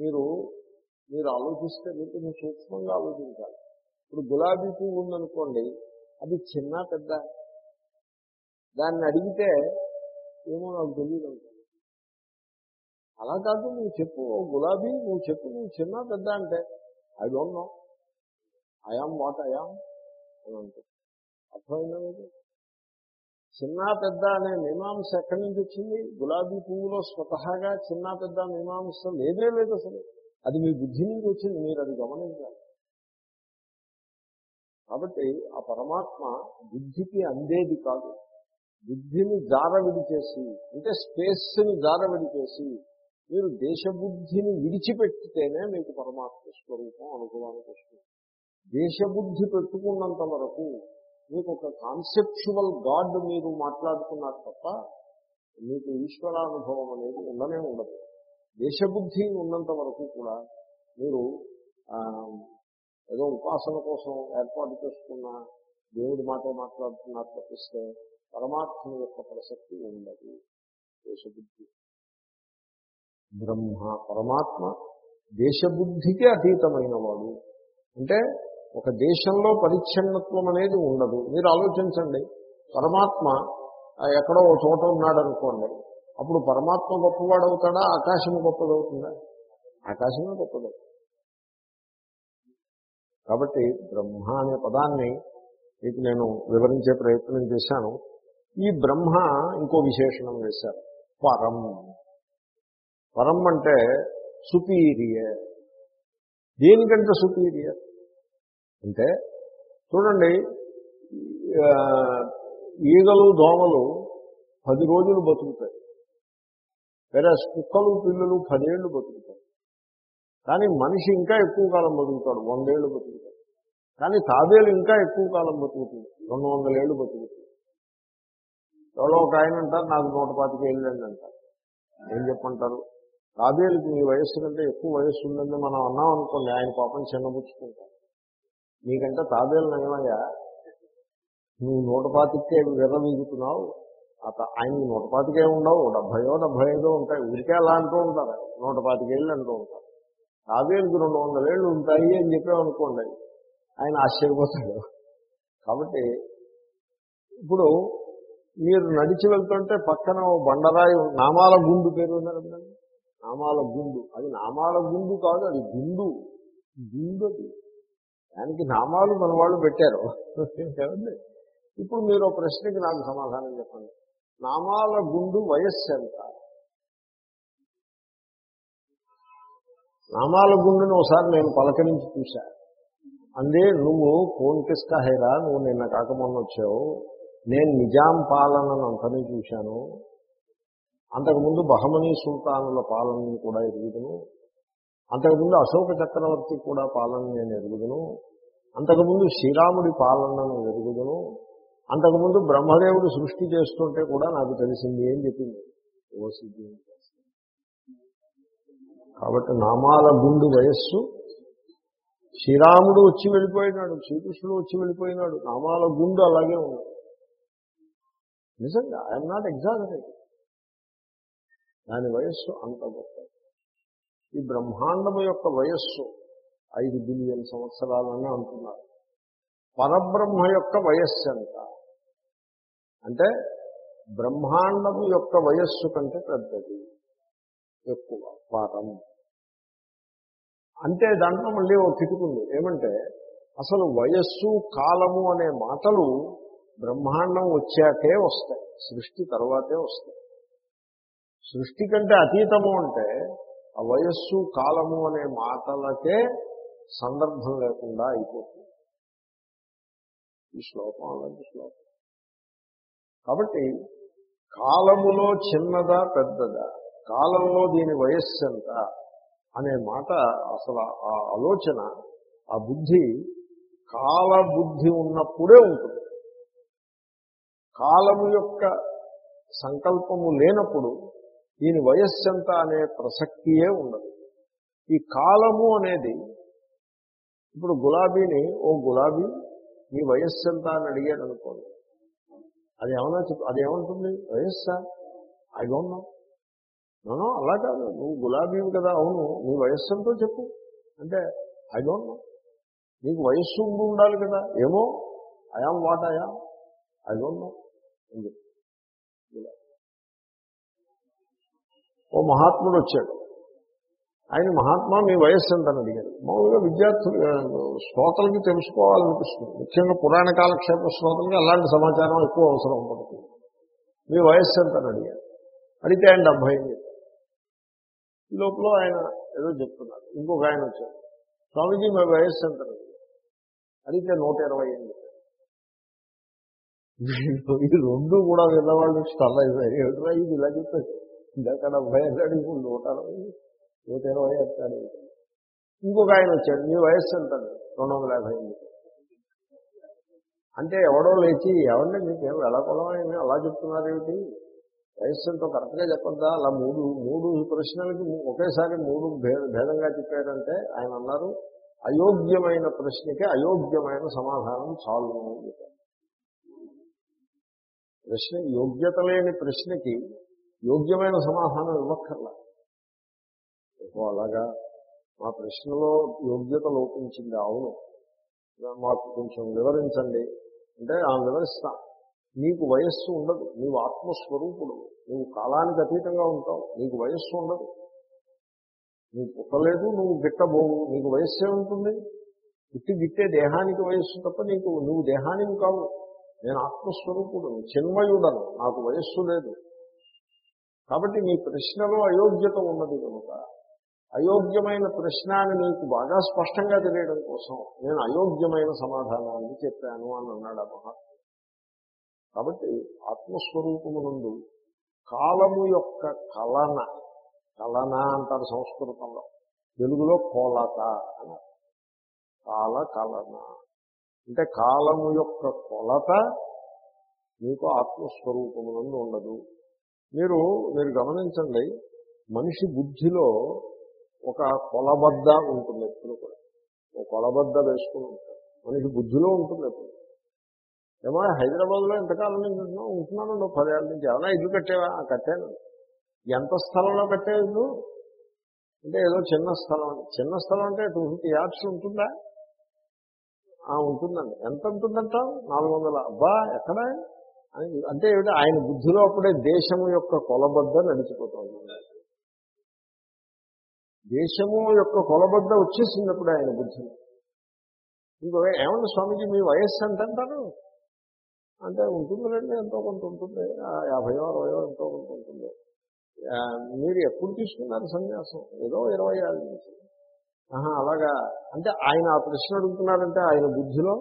మీరు మీరు ఆలోచిస్తే మీకు మీరు సూక్ష్మంగా ఆలోచించాలి. ఇప్పుడు గులాబీ పువ్వు ఉందనుకోండి అది చిన్న పెద్ద. దాన్ని అడిగితే ఏమో నాకు తెలియదు అలా కాదు నువ్వు చెప్పు గులాబీ నువ్వు చెప్పు నువ్వు చిన్న పెద్ద అంటే I don't know. I am what I am అని అంటే అర్థమైందా మీకు? చిన్న పెద్ద అనే మీమాంస ఎక్కడి నుంచి వచ్చింది? గులాబీ పువ్వులో స్వతహాగా చిన్న పెద్ద మీమాంస లేదే లేదు అసలు. అది మీ బుద్ధి నుంచి వచ్చింది మీరు అది గమనించాలి. కాబట్టి ఆ పరమాత్మ బుద్ధికి అందేది కాదు. బుద్ధిని జారవిడి చేసి అంటే స్పేస్ని జారవిడి చేసి మీరు దేశబుద్ధిని విడిచిపెట్టితేనే మీకు పరమాత్మ స్వరూపం అనుభవానికి వస్తుంది. దేశబుద్ధి పెట్టుకున్నంత వరకు మీకు ఒక కాన్సెప్చువల్ గాడ్ మీరు మాట్లాడుతున్నారు తప్ప మీకు ఈశ్వరానుభవం అనేది ఉండనే ఉండదు. దేశబుద్ధి ఉన్నంత వరకు కూడా మీరు ఏదో ఉపాసన కోసం ఏర్పాటు చేసుకున్న దేవుడి మాట మాట్లాడుతున్నారు తప్పిస్తే పరమాత్మ యొక్క ప్రసక్తి ఉండదు. దేశబుద్ధి. బ్రహ్మ పరమాత్మ దేశబుద్ధికి అతీతమైన వాడు అంటే ఒక దేశంలో పరిచ్ఛిన్నత్వం అనేది ఉండదు. మీరు ఆలోచించండి. పరమాత్మ ఎక్కడో ఒక చోట ఉన్నాడు అనుకోండి అప్పుడు పరమాత్మ గొప్పవాడు అవుతాడా ఆకాశం గొప్పదవుతుందా? ఆకాశమే గొప్పదవుతుంది కాబట్టి బ్రహ్మ అనే పదాన్ని మీకు నేను వివరించే ప్రయత్నం చేశాను. ఈ బ్రహ్మ ఇంకో విశేషణం వేశారు పరం. పరం అంటే సుపీరియర్. దేనికంటే సుపీరియర్? అంటే చూడండి ఈగలు దోమలు పది రోజులు బతుకుతాయి. వేరే కుక్కలు పిల్లలు పదేళ్ళు బతుకుతాయి. కానీ మనిషి ఇంకా ఎక్కువ కాలం బతుకుతాడు వందేళ్ళు బతుకుతాడు. కానీ తాబేలు ఇంకా ఎక్కువ కాలం బతుకుతుంది రెండు వందల ఏళ్ళు బతుకుతుంది. ఎవరో ఒక ఆయన అంటారు నాకు నూట పాతిక ఏళ్ళండి అంటారు. ఏం చెప్పంటారు? తాబేలుకి మీ వయస్సు కంటే ఎక్కువ వయస్సు ఉందని మనం అన్నాం అనుకోండి ఆయన పాపం చిన్నపుచ్చుకుంటారు నీకంటే తాబేలు నయమయ్యా. నువ్వు నూట పాతికే విర్రవీగుతున్నావు అత ఆయన నూట పాతికే ఉండవు. డెబ్భయో డెబ్భై ఐదో ఉంటాయి. ఊరికే అలా అంటూ ఉంటారు. నూట పాతికేళ్ళు అంటూ ఉంటారు. తాబేలుకి రెండు వందల ఏళ్ళు ఉంటాయి అని చెప్పామనుకోండి ఆయన ఆశ్చర్యపోతాడు. కాబట్టి ఇప్పుడు మీరు నడిచి వెళ్తుంటే పక్కన ఓ బండరాయి నామాల గుండు పేరు ఉన్నారు నామాల గుండు. అది నామాల గుండు కాదు అది గుండు. గుండు అది దానికి నామాలు మన వాళ్ళు పెట్టారు. ఏమండి? ఇప్పుడు మీరు ప్రశ్నకి నాకు సమాధానం చెప్పండి. నామాల గుండు వయస్సు ఎంత? నామాల గుండుని ఒకసారి నేను పలకరించి చూశా. అందే నువ్వు కోన్కిస్కా హైరా నువ్వు నిన్న కాకమొన్న వచ్చావు. నేను నిజాం పాలనను అంతని చూశాను. అంతకుముందు బహమనీ సుల్తానుల పాలనని కూడా ఎరుగుదును అంతకుముందు అశోక చక్రవర్తి కూడా పాలన నేను ఎరుగుదును అంతకుముందు శ్రీరాముడి పాలనను ఎరుగుదును అంతకుముందు బ్రహ్మదేవుడు సృష్టి చేస్తుంటే కూడా నాకు తెలిసింది ఏం చెప్పింది? ఓ కాబట్టి నామాల గుండు వయస్సు. శ్రీరాముడు వచ్చి వెళ్ళిపోయినాడు శ్రీకృష్ణుడు వచ్చి వెళ్ళిపోయినాడు. నామాల గుండు అలాగే ఉంది. నిజంగా ఐఎమ్ నాట్ ఎగ్జాగరేట్ దాని వయస్సు అంత గొప్ప ఈ బ్రహ్మాండము యొక్క వయస్సు ఐదు బిలియన్ సంవత్సరాలని అంటున్నారు. పరబ్రహ్మ యొక్క వయస్సు ఎంత? అంటే బ్రహ్మాండము యొక్క వయస్సు కంటే పెద్దది ఎక్కువ పరం. అంటే దాంట్లో మళ్ళీ ఒక కిటుకుంది ఏమంటే అసలు వయస్సు కాలము అనే మాటలు బ్రహ్మాండం వచ్చాకే వస్తాయి సృష్టి తర్వాతే వస్తాయి. సృష్టి కంటే అతీతము అంటే ఆ వయస్సు కాలము అనే మాటలకే సందర్భం లేకుండా అయిపోతుంది. ఈ శ్లోకం అలాంటి శ్లోకం. కాబట్టి కాలములో చిన్నదా పెద్దదా కాలంలో దీని వయస్సు ఎంత అనే మాట అసలు ఆ ఆలోచన ఆ బుద్ధి కాల బుద్ధి ఉన్నప్పుడే ఉంటుంది. కాలము యొక్క సంకల్పము లేనప్పుడు దీని వయస్సు ఎంత అనే ప్రసక్తియే ఉండదు. ఈ కాలము అనేది ఇప్పుడు గులాబీని ఓ గులాబీ నీ వయస్సు ఎంత అని అడిగాడు అనుకోండి అది ఏమన్నా చెప్పు అది ఏమంటుంది? వయస్సా? I don't know. నో అలా కాదు. నువ్వు గులాబీవి కదా అవును. నీ వయస్సు ఎంతో చెప్పు. అంటే ఐ డోంట్ నో. నీకు వయస్సు ఉండాలి కదా. ఏమో? ఐఆమ్ వాట్ ఐఆ ఐ డోంట్ నో. అని చెప్పు ఓ మహాత్ముడు వచ్చాడు. ఆయన మహాత్మా మీ వయస్సు ఎంతని అడిగారు మామూలుగా విద్యార్థులు శ్రోతలకి తెలుసుకోవాలనిపిస్తుంది. ముఖ్యంగా పురాణ కాలక్షేప శ్రోతలకి అలాంటి సమాచారం ఎక్కువ అవసరం పడుతుంది. మీ వయస్సు ఎంతని అడిగారు అడిగితే ఆయన డెబ్బై అని చెప్పారు ఈ లోపల ఆయన ఏదో చెప్తున్నారు. ఇంకొక ఆయన వచ్చారు స్వామీజీ మీ వయస్సు ఎంత? అడిగితే నూట ఇరవై అని చెప్పారు ఈ రెండు కూడా విన్నవాళ్ళు స్టల్ అయిపోయారు ఇది ఇలా చెప్పారు ఇందాక డెబ్బై అన్నాడు అడిగి నూట అరవై నూట ఇరవై అంటాడు ఇంకొక ఆయన వచ్చాడు మీ వయస్సు ఎంత? రెండు వందల యాభై అంటే ఎవడో లేచి ఎవరిని మీకేం వెళ్ళకూడమని అలా చెప్తున్నారు ఏమిటి వయస్సు ఎంతో కరెక్ట్గా చెప్పద్దా? అలా మూడు మూడు ప్రశ్నలకి ఒకేసారి మూడు భేదంగా చెప్పారంటే ఆయన అన్నారు అయోగ్యమైన ప్రశ్నకి అయోగ్యమైన సమాధానం చాలు అని చెప్పారు ప్రశ్న యోగ్యత లేని ప్రశ్నకి యోగ్యమైన సమాధానం ఇవ్వక్కర్లా. అలాగా? మా ప్రశ్నలో యోగ్యత లోపించింది అవును. మాకు కొంచెం వివరించండి. అంటే ఆ వివరిస్తా నీకు వయస్సు ఉండదు నీవు ఆత్మస్వరూపుడు నువ్వు కాలానికి అతీతంగా ఉంటావు నీకు వయస్సు ఉండదు. నువ్వు పుట్టలేదు నువ్వు గిట్టబోవు నీకు వయస్సు ఉంటుంది. పుట్టి గిట్టే దేహానికి వయస్సు తప్ప నీకు నువ్వు దేహానికి కావు. నేను ఆత్మస్వరూపుడు చిన్మయుడను నాకు వయస్సు లేదు. కాబట్టి నీ ప్రశ్నలో అయోగ్యత ఉన్నది కనుక అయోగ్యమైన ప్రశ్న అని నీకు బాగా స్పష్టంగా తెలియడం కోసం నేను అయోగ్యమైన సమాధానాన్ని చెప్పాను అని అన్నాడు ఆ మహాత్ముడు కాబట్టి ఆత్మస్వరూపమునందు కాలము యొక్క కలన కలన అంటారు సంస్కృతంలో తెలుగులో కోలత అని కాల కలన. అంటే కాలము యొక్క కొలత మీకు ఆత్మస్వరూపమునందు ఉండదు. మీరు మీరు గమనించండి మనిషి బుద్ధిలో ఒక కొలబద్ద ఉంటుంది ఎప్పుడు కూడా. ఒక కొలబద్ద వేసుకుని ఉంటాడు. మనిషి బుద్ధిలో ఉంటుంది ఎప్పుడు ఏమో హైదరాబాద్లో ఎంతకాలం నుంచి ఉంటున్నావు ఉంటున్నాను నువ్వు పదేళ్ళ నుంచి. ఏమైనా ఇల్లు కట్టేవా? కట్టాను. ఎంత స్థలంలో కట్టావు ఇల్లు? అంటే ఏదో చిన్న స్థలం. చిన్న స్థలం అంటే టూ ఫిఫ్టీ యార్డ్స్ ఉంటుందా? ఉంటుందండి. ఎంత ఉంటుందంట నాలుగు వందల. అబ్బా ఎక్కడ? అంటే ఏమిటి? ఆయన బుద్ధిలో అప్పుడే దేశము యొక్క కొలబద్ద నడిచిపోతుంది. దేశము యొక్క కొలబద్ద వచ్చేసినప్పుడు ఆయన బుద్ధిలో ఇంకో ఏమన్నా స్వామీజీ మీ వయస్సు ఎంత అంటారు అంటే ఉంటుందిలేండి ఎంతో కొంత ఉంటుంది. యాభై యాభైయో అరవయో ఎంతో కొంత ఉంటుంది. మీరు ఎప్పుడు తీసుకున్నారు సన్యాసం? ఏదో ఇరవై ఏళ్ళ నుంచి. ఆహా, అలాగా. అంటే ఆయన ఆ ప్రశ్న అడుగుతున్నారంటే ఆయన బుద్ధిలో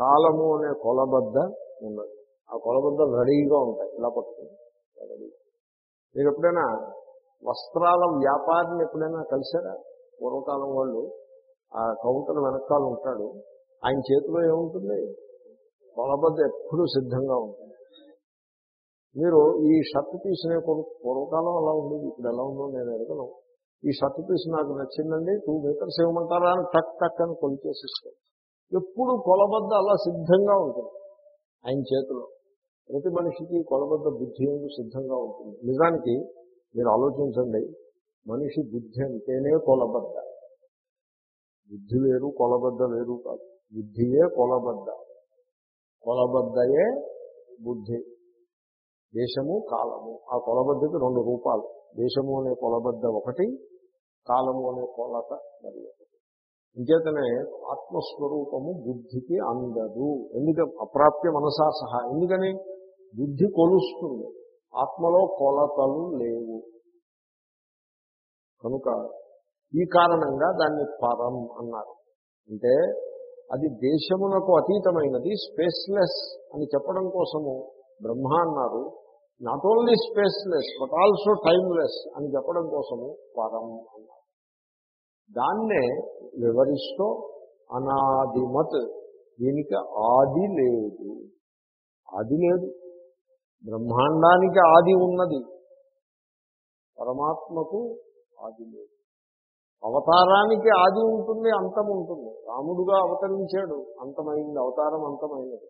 కాలము అనే కొలబద్ద ఉన్నది. ఆ కొలబద్ద రెడీగా ఉంటాయి ఇలా పట్టుకుని. రెడీ మీరు ఎప్పుడైనా వస్త్రాల వ్యాపారిని ఎప్పుడైనా కలిసారా పూర్వకాలం వాళ్ళు ఆ కౌంటర్ వెనకాల ఉంటాడు ఆయన చేతిలో ఏముంటుంది? కొలబద్ద ఎప్పుడూ సిద్ధంగా ఉంటుంది. మీరు ఈ షర్ట్ పీస్ కొను పూర్వకాలం అలా ఉండేది ఇప్పుడు ఎలా ఉందో నేను ఎరగను ఈ షర్ట్ పీస్ నాకు నచ్చిందండి టూ మీటర్స్ ఇవ్వమంటారా అని టక్ టక్ అని కొలిచేసి ఎప్పుడు కొలబద్ద అలా సిద్ధంగా ఉంటుంది ఆయన చేతిలో. ప్రతి మనిషికి కొలబద్ద బుద్ధి ఎందుకు సిద్ధంగా ఉంటుంది. నిజానికి మీరు ఆలోచించండి మనిషి బుద్ధి అంటేనే కొలబద్ద బుద్ధి వేరు కొలబద్ద వేరు కాదు. బుద్ధియే కొలబద్ద కొలబద్దయే బుద్ధి. దేశము కాలము. ఆ కొలబద్దకి రెండు రూపాలు. దేశము అనే కొలబద్ద ఒకటి కాలము అనే కొలత మరి ఒకటి. ఇంకేతనే ఆత్మస్వరూపము బుద్ధికి అందదు. ఎందుకంటే అప్రాప్య మనసా సహా. ఎందుకని? బుద్ధి కొలుస్తుంది. ఆత్మలో కొలతలు లేవు. కనుక ఈ కారణంగా దాన్ని పరం అన్నారు. అంటే అది దేశమునకు అతీతమైనది స్పేస్లెస్ అని చెప్పడం కోసము బ్రహ్మ అన్నారు. Not only spaceless but also timeless అని చెప్పడం కోసము పరం అన్నారు. దాన్నే వివరిస్తూ అనాదిమత్. దీనికి ఆది లేదు. ఆది లేదు. బ్రహ్మాండానికి ఆది ఉన్నది. పరమాత్మకు ఆది లేదు. అవతారానికి ఆది ఉంటుంది అంతం ఉంటుంది. రాముడుగా అవతరించాడు అంతమైంది. అవతారం అంతమైనది.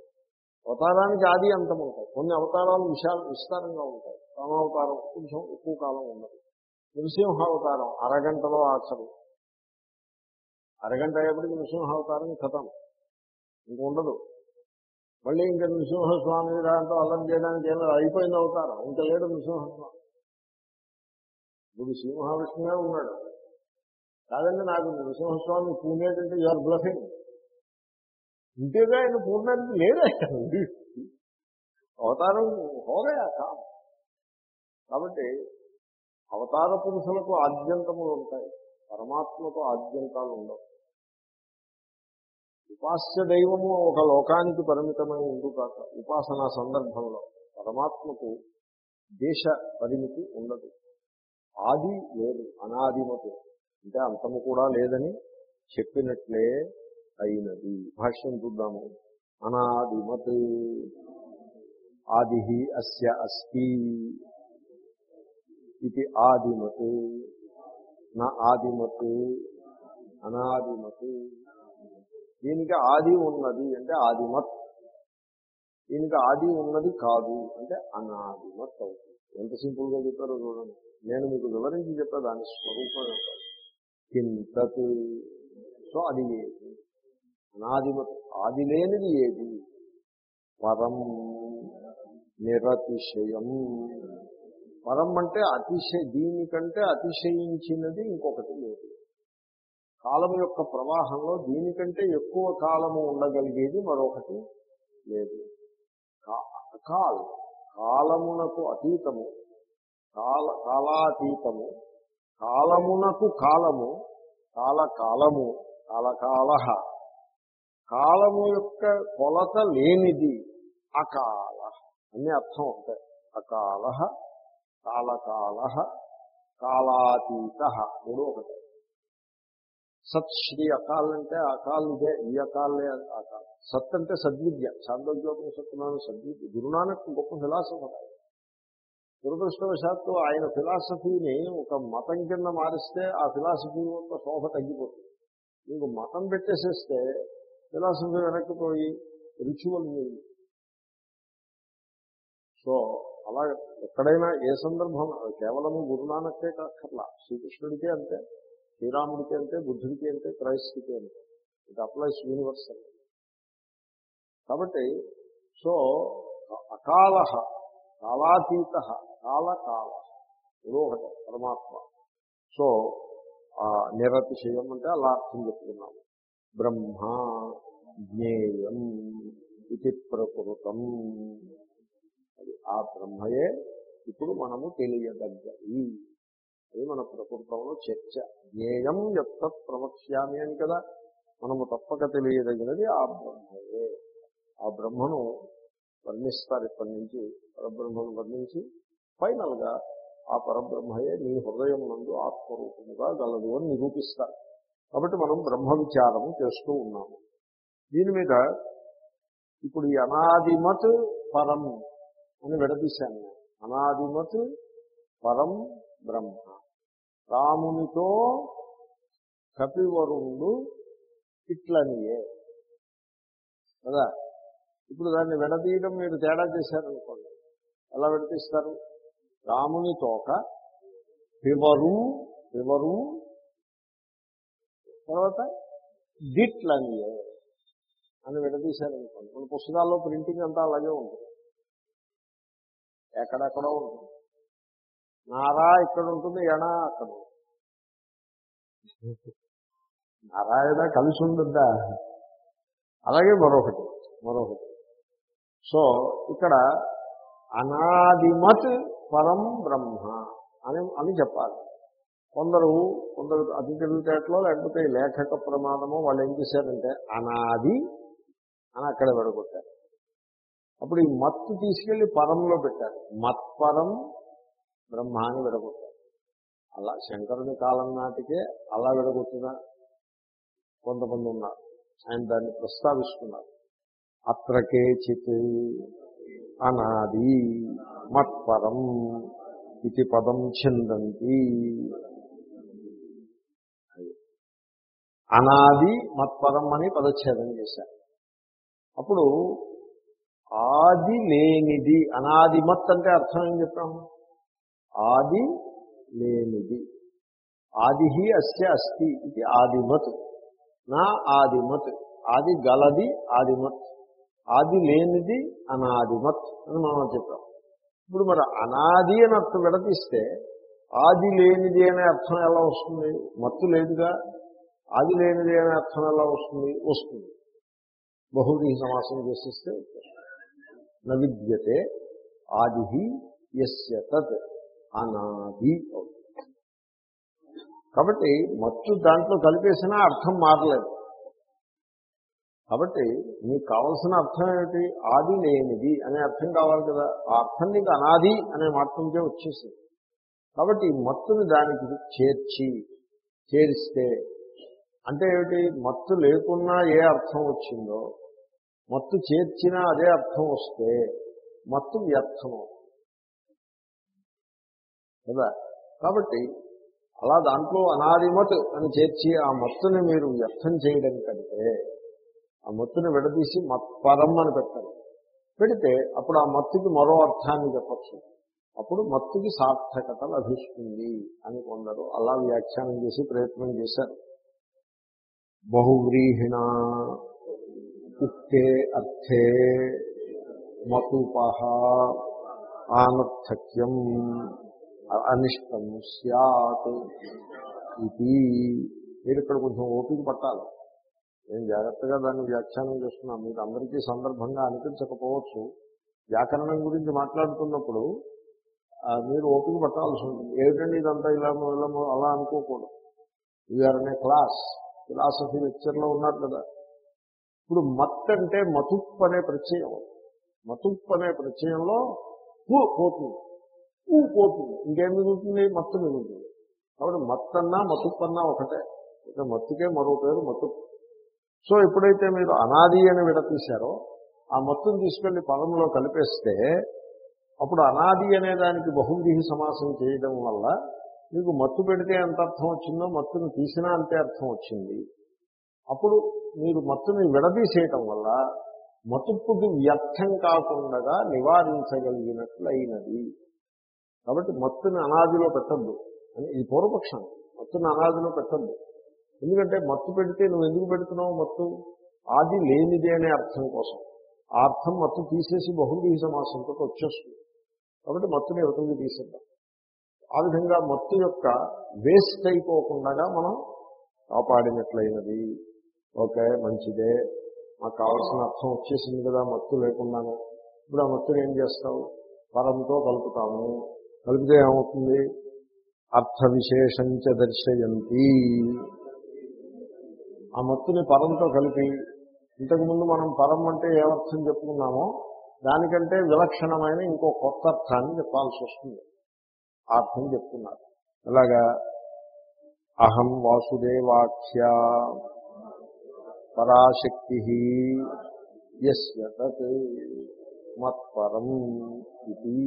అవతారానికి ఆది అంతం ఉంటాయి కొన్ని అవతారాలు విశాల విస్తారంగా ఉంటాయి. రామావతారం కొంచెం ఎక్కువ కాలం ఉన్నది నృసింహావతారం అరగంటలో ఆఖరు అరగంట అయ్యేప్పటికి నృసింహావతారం కథం. ఇంక ఉండదు. మళ్ళీ ఇంకా నృసింహస్వామి దాంతో అల్లం చేయడానికి ఏమో అయిపోయింది అవతారం. ఇంకా లేడు నృసింహస్వామి. ఇప్పుడు శ్రీ ఉన్నాడు. కాదండి నాకు నృసింహస్వామి పూనేటంటే యూఆర్ బ్లఫింగ్ ఇంతేగా ఆయన పూర్ణానికి లేదే అవతారం హోగయా కాబట్టి అవతార పురుషులకు ఆద్యంతములు ఉంటాయి. పరమాత్మకు ఆద్యంతాలు ఉండవు. ఉపాస్య దైవము ఒక లోకానికి పరిమితమై ఉండు కాక ఉపాసనా సందర్భంలో పరమాత్మకు దేశ పరిమితి ఉండదు. ఆది లేదు అనాదిమతి. అంటే అంతము కూడా లేదని చెప్పినట్లే అయినది. భాష్యం చూద్దాము. అనాదిమత్. ఆది అస్య అస్తి. ఇది ఆదిమత్. నా ఆదిమత్. అనాదిమత్. దీనికి ఆది ఉన్నది అంటే ఆదిమత్. దీనికి ఆది ఉన్నది కాదు అంటే అనాదిమత్ అవుతుంది. ఎంత సింపుల్గా చెప్పారో చూడండి. నేను మీకు వివరించి చెప్పే దాని స్వరూపం కింతత్ సో అది ఏది? అనాదిమత్. ఆది లేనిది ఏది? పరం నిరతిశయం. పరం అంటే అతిశయ దీనికంటే అతిశయించినది ఇంకొకటి లేదు. కాలం యొక్క ప్రవాహంలో దీనికంటే ఎక్కువ కాలము ఉండగలిగేది మరొకటి లేదు. కాల్ కాలమునకు అతీతము. కాల కాలాతీతము. కాలమునకు కాలము. కాలకాలము. కాలకాల కాలము యొక్క కొలత లేనిది అకాల. అనే అర్థం ఉంటాయి. అకాల కాలకాల కాలాతీత మూడు ఒకటే. సత్ శ్రీ అకాల్ అంటే అకాల్ ఇదే ఈ అకాలే అకాల్ సత్ అంటే సద్విద్య. చాంద్రోగ్యోపనిషత్తున్నాను సద్విద్య. గురునానక్ గొప్ప ఫిలాసఫర్ దురదృష్టవశాత్తు ఆయన ఫిలాసఫీని ఒక మతం కింద మారిస్తే ఆ ఫిలాసఫీ యొక్క శోభ తగ్గిపోతుంది. మీకు మతం పెట్టేసేస్తే ఫిలాసఫీ వెనక్కిపోయి రిచువల్ మీరు సో అలా ఎక్కడైనా ఏ సందర్భం కేవలము గురునానక్కే కాకర్లా శ్రీకృష్ణుడికే అంతే. శ్రీరాముడికి అంటే బుద్ధుడికి అంటే క్రైస్తుడికి అంటే. ఇట్ అప్లైస్ యూనివర్సల్ కాబట్టి సో అకాల కాలాతీత కాలకాల ఏదో ఒకటి పరమాత్మ. సో నిరతిశయం అంటే అలా అర్థం చెప్తున్నాము బ్రహ్మ జ్ఞేయం ఇది ప్రకృతం. అది ఆ బ్రహ్మయే ఇప్పుడు మనము తెలియదగ్గది. అది మన ప్రకృతంలో చర్చ. జ్ఞేయం యొక్క ప్రవక్ష్యామి అని కదా మనము తప్పక తెలియదగినది ఆ బ్రహ్మయే ఆ బ్రహ్మను వర్ణిస్తారు ఇప్పటి నుంచి పరబ్రహ్మను వర్ణించి ఫైనల్గా ఆ పరబ్రహ్మయే నీ హృదయం నందు ఆత్మరూపముగా గలదు అని నిరూపిస్తారు. కాబట్టి మనం బ్రహ్మ విచారము చేస్తూ ఉన్నాము. దీని మీద ఇప్పుడు ఈ అనాదిమత్ పరం అని విడదీశాను అనాదిమత్ పరం బ్రహ్మ. రామునితో కపివరుణుడు ఇట్లనియే కదా? ఇప్పుడు దాన్ని విడదీయడం మీరు తేడా చేశారనుకోండి. ఎలా విడతీస్తారు రాముని తోక పివరు పివరు తర్వాత దిట్లనియే అని విడదీశారనుకోండి. మన పుస్తకాల్లో ప్రింటింగ్ అంతా అలాగే ఉంటుంది. ఎక్కడెక్కడో ఉంటుంది. నారా ఇక్కడ ఉంటుంది ఎణ అక్కడ. నారాయణ కలిసి ఉంటుందా అలాగే మరొకటి మరొకటి. సో ఇక్కడ అనాదిమత్ పరం బ్రహ్మ అని అని చెప్పాలి. కొందరు కొందరు అతి తెలివితేటలో లేకపోతే లేఖక ప్రమాదమో వాళ్ళు ఏం చేశారంటే అనాది అని అక్కడ పెడగొట్టారు అప్పుడు ఈ మత్తు తీసుకెళ్ళి పరంలో పెట్టారు. మత్పరం బ్రహ్మ అని విడగొట్టారు. అలా శంకరుని కాలం నాటికే అలా విడగొట్టిన కొంతమంది ఉన్నారు. ఆయన దాన్ని ప్రస్తావిస్తున్నారు. అత్ర కేచిత్ అనాది మత్పరం ఇది పదం చిందంతి అనాది మత్పరం అని పదచ్ఛేదం చేశారు. అప్పుడు ఆది లేనిది అనాది మత్ అంటే అర్థం ఏం చెప్పాము? ఆది లేనిది. ఆది అస్య అస్తి ఇది ఆదిమత్. నా ఆదిమత్. ఆది గలది ఆదిమత్. ఆది లేనిది అనాదిమత్ అని మనం చెప్పాం. ఇప్పుడు మరి అనాది అని అర్థం విడతీస్తే ఆది లేనిది అనే అర్థం ఎలా వస్తుంది? మత్తు లేదుగా. ఆది లేనిది అనే అర్థం ఎలా వస్తుంది? వస్తుంది. బహువ్రీహి సమాసం చేసిస్తే నవిద్యతే ఆది ఎస్య తత్. అనాది అవుతుంది కాబట్టి మత్తు దాంట్లో కలిపేసినా అర్థం మారలేదు. కాబట్టి మీకు కావలసిన అర్థం ఏమిటి? ఆది లేనిది అనే అర్థం కావాలి కదా. ఆ అర్థం నీకు అనాది అనే మాత్రంకే వచ్చేసింది. కాబట్టి ఈ మత్తుని దానికి చేర్చి చేరిస్తే అంటే ఏమిటి? మత్తు లేకున్నా ఏ అర్థం వచ్చిందో మత్తు చేర్చినా అదే అర్థం వస్తే మత్తు వ్యర్థం కదా? కాబట్టి అలా దాంట్లో అనాదిమత్ అని చేర్చి ఆ మత్తుని మీరు వ్యర్థం చేయడం కంటే ఆ మత్తుని విడదీసి మత్పరం అని పెట్టాలి పెడితే అప్పుడు ఆ మత్తుకి మరో అర్థాన్ని చెప్పచ్చు. అప్పుడు మత్తుకి సార్థకత లభిస్తుంది అని కొందరు అలా వ్యాఖ్యానం చేసి ప్రయత్నం చేశారు. బహువ్రీహిణ ఉక్తే అర్థే మతుపహ ఆనర్థక్యం. అనిష్టం సత్ ఇది. మీరు ఇక్కడ కొంచెం ఓపిక పట్టాలి. నేను జాగ్రత్తగా దాన్ని వ్యాఖ్యానం చేస్తున్నాను మీకు అందరికీ సందర్భంగా అనిపించకపోవచ్చు. వ్యాకరణం గురించి మాట్లాడుతున్నప్పుడు మీరు ఓపిక పట్టాల్సి ఉంటుంది. ఏమిటండి ఇదంతా ఇలా ఇలా అలా అనుకోకూడదు. వీఆర్ అనే క్లాస్ ఫిలాసఫీ లెక్చర్లో ఉన్నారు కదా. ఇప్పుడు మత్ అంటే మతుప్ అనే ప్రత్యయం. మతుప్ అనే ప్రత్యయంలో పోతుంది. పోతుంది ఇంకేం మిగులుతుంది? మత్తు మిగులుతుంది. కాబట్టి మత్తన్నా మతుప్పన్నా ఒకటే. ఇక మత్తుకే మరో పేరు మతుప్ సో ఎప్పుడైతే మీరు అనాది అని విడతీశారో ఆ మత్తును తీసుకెళ్ళి పదంలో కలిపేస్తే అప్పుడు అనాది అనే దానికి బహువ్రీహి సమాసం చేయడం వల్ల మీకు మత్తు పెడితే ఎంత అర్థం వచ్చిందో మత్తును తీసినా అంతే అర్థం వచ్చింది. అప్పుడు మీరు మత్తుని విడదీసేయటం వల్ల మతుప్పుకి వ్యర్థం కాకుండా నివారించగలిగినట్లయినది. కాబట్టి మత్తుని అనాదిలో పెట్టద్దు అని ఇది పూర్వపక్షం. మత్తుని అనాదిలో పెట్టద్దు. ఎందుకంటే మత్తు పెడితే నువ్వు ఎందుకు పెడుతున్నావు మత్తు? ఆది లేనిది అనే అర్థం కోసం. ఆ అర్థం మత్తు తీసేసి బహుళీ సమాసంతో వచ్చేస్తుంది. కాబట్టి మత్తుని ఎవరికి తీసేద్దాం? ఆ విధంగా మత్తు యొక్క వేస్ట్ అయిపోకుండా మనం కాపాడినట్లయినది. ఓకే మంచిదే. మాకు కావాల్సిన అర్థం వచ్చేసింది కదా మత్తు లేకుండానే. ఇప్పుడు ఆ మత్తుని ఏం చేస్తావు? పరంతో కలుపుతాము. కలిపితే ఏమవుతుంది? అర్థ విశేషంచ దర్శయంతి. ఆ మత్తుని పరంతో కలిపి ఇంతకుముందు మనం పరం అంటే ఏమర్థం చెప్పుకున్నామో దానికంటే విలక్షణమైన ఇంకో కొత్త అర్థాన్ని చెప్పాల్సి వస్తుంది. ఆ అర్థం చెప్తున్నారు అలాగా అహం వాసుదేవాఖ్య పరాశక్తి ఎస్ మత్పరం ఇది.